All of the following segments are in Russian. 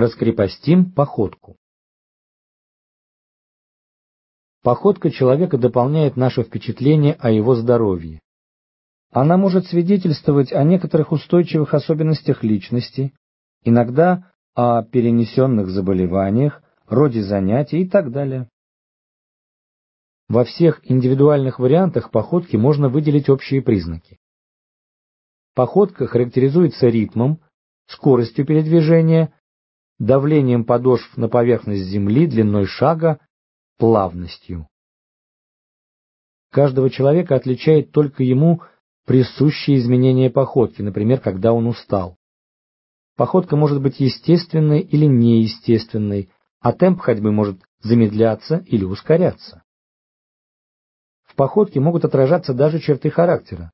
Раскрепостим походку. Походка человека дополняет наше впечатление о его здоровье. Она может свидетельствовать о некоторых устойчивых особенностях личности, иногда о перенесенных заболеваниях, роде занятий и так далее. Во всех индивидуальных вариантах походки можно выделить общие признаки. Походка характеризуется ритмом, скоростью передвижения, давлением подошв на поверхность земли, длиной шага, плавностью. Каждого человека отличает только ему присущие изменения походки, например, когда он устал. Походка может быть естественной или неестественной, а темп ходьбы может замедляться или ускоряться. В походке могут отражаться даже черты характера.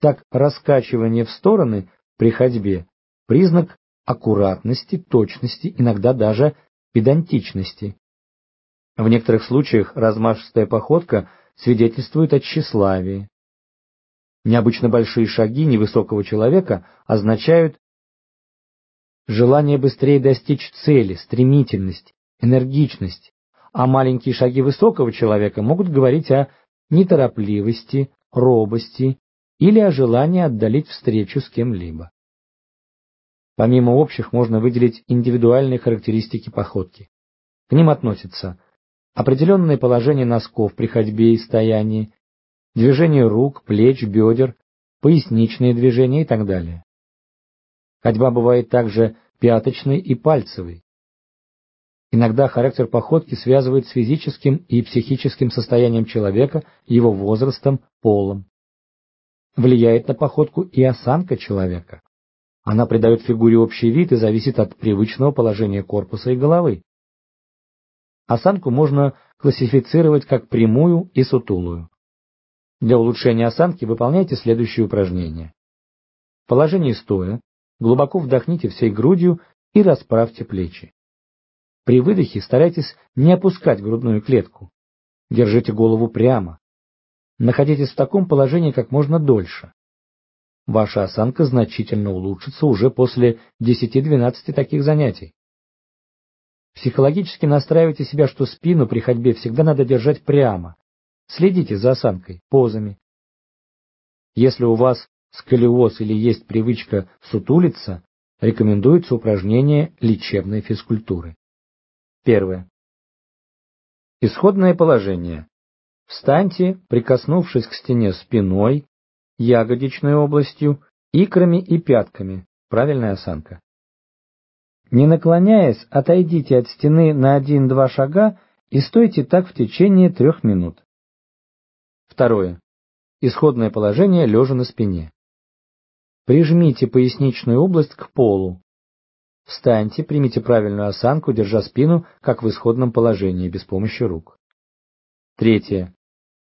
Так, раскачивание в стороны при ходьбе – признак аккуратности, точности, иногда даже педантичности. В некоторых случаях размашистая походка свидетельствует о тщеславии. Необычно большие шаги невысокого человека означают желание быстрее достичь цели, стремительность, энергичность, а маленькие шаги высокого человека могут говорить о неторопливости, робости или о желании отдалить встречу с кем-либо. Помимо общих можно выделить индивидуальные характеристики походки. К ним относятся определенное положение носков при ходьбе и стоянии, движение рук, плеч, бедер, поясничные движения и так далее. Ходьба бывает также пяточной и пальцевой. Иногда характер походки связывают с физическим и психическим состоянием человека, его возрастом, полом. Влияет на походку и осанка человека. Она придает фигуре общий вид и зависит от привычного положения корпуса и головы. Осанку можно классифицировать как прямую и сутулую. Для улучшения осанки выполняйте следующие упражнения. В положении стоя глубоко вдохните всей грудью и расправьте плечи. При выдохе старайтесь не опускать грудную клетку. Держите голову прямо. Находитесь в таком положении как можно дольше. Ваша осанка значительно улучшится уже после 10-12 таких занятий. Психологически настраивайте себя, что спину при ходьбе всегда надо держать прямо. Следите за осанкой, позами. Если у вас сколиоз или есть привычка сутулиться, рекомендуется упражнение лечебной физкультуры. Первое. Исходное положение. Встаньте, прикоснувшись к стене спиной, ягодичной областью, икрами и пятками. Правильная осанка. Не наклоняясь, отойдите от стены на один-два шага и стойте так в течение трех минут. Второе. Исходное положение лежа на спине. Прижмите поясничную область к полу. Встаньте, примите правильную осанку, держа спину, как в исходном положении, без помощи рук. Третье.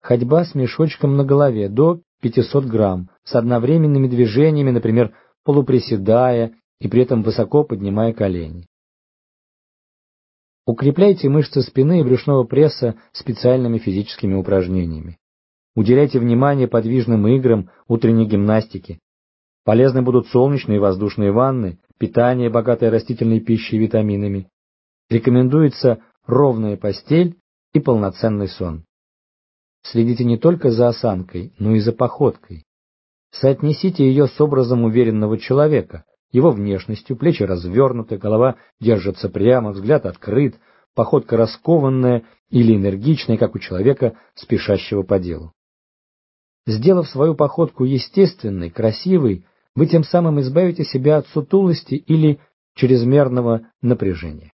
Ходьба с мешочком на голове до 500 грамм, с одновременными движениями, например, полуприседая и при этом высоко поднимая колени. Укрепляйте мышцы спины и брюшного пресса специальными физическими упражнениями. Уделяйте внимание подвижным играм, утренней гимнастике. Полезны будут солнечные и воздушные ванны, питание, богатое растительной пищей и витаминами. Рекомендуется ровная постель и полноценный сон. Следите не только за осанкой, но и за походкой. Соотнесите ее с образом уверенного человека, его внешностью, плечи развернуты, голова держится прямо, взгляд открыт, походка раскованная или энергичная, как у человека, спешащего по делу. Сделав свою походку естественной, красивой, вы тем самым избавите себя от сутулости или чрезмерного напряжения.